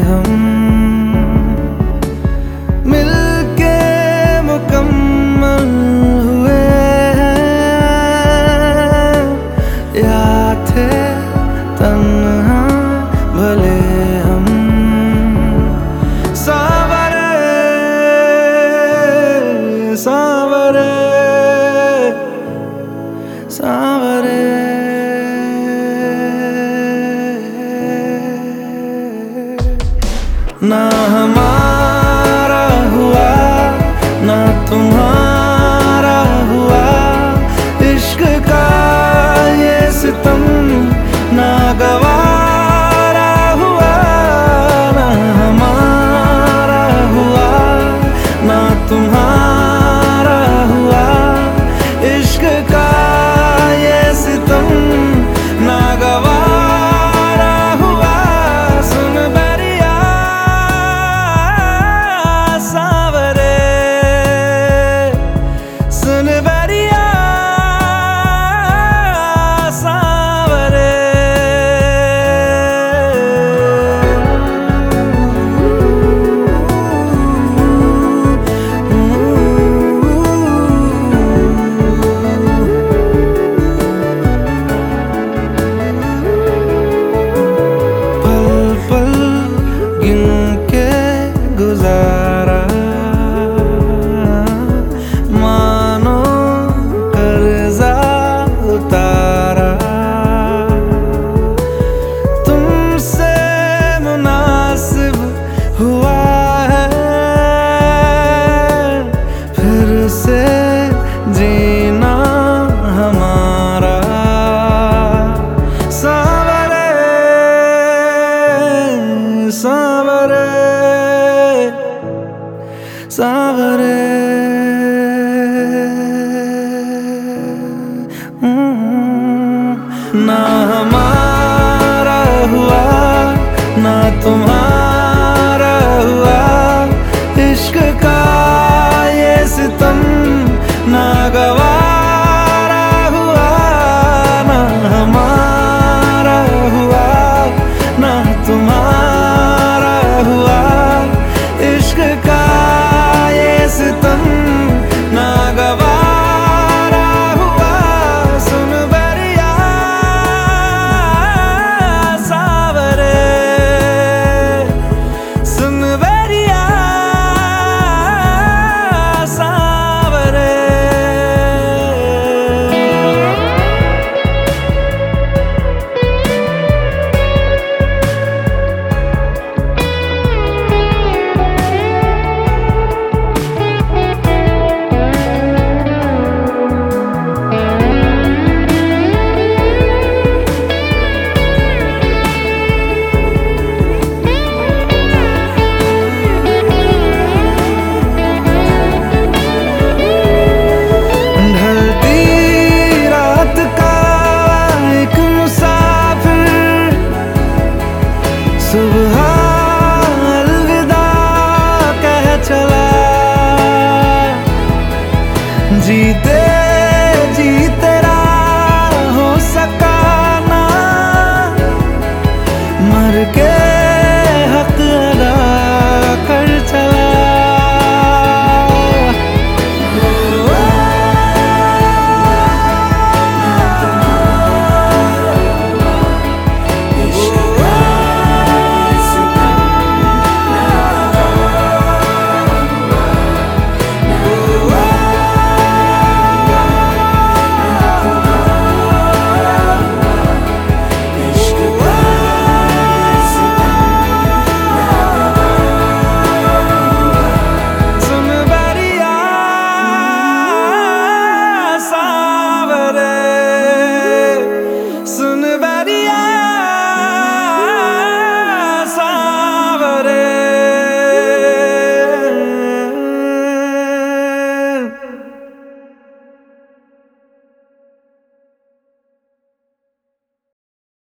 हम मिलके मुकम्मल हुए हैं। या थे तन्हा भले हम सावरे सावरे। ना हमारा हुआ ना तुम्हारा जीना हमारा। सावरे सावरे सावरे। हम्म, ना हमारा हुआ ना तुम्हारा हुआ इश्क का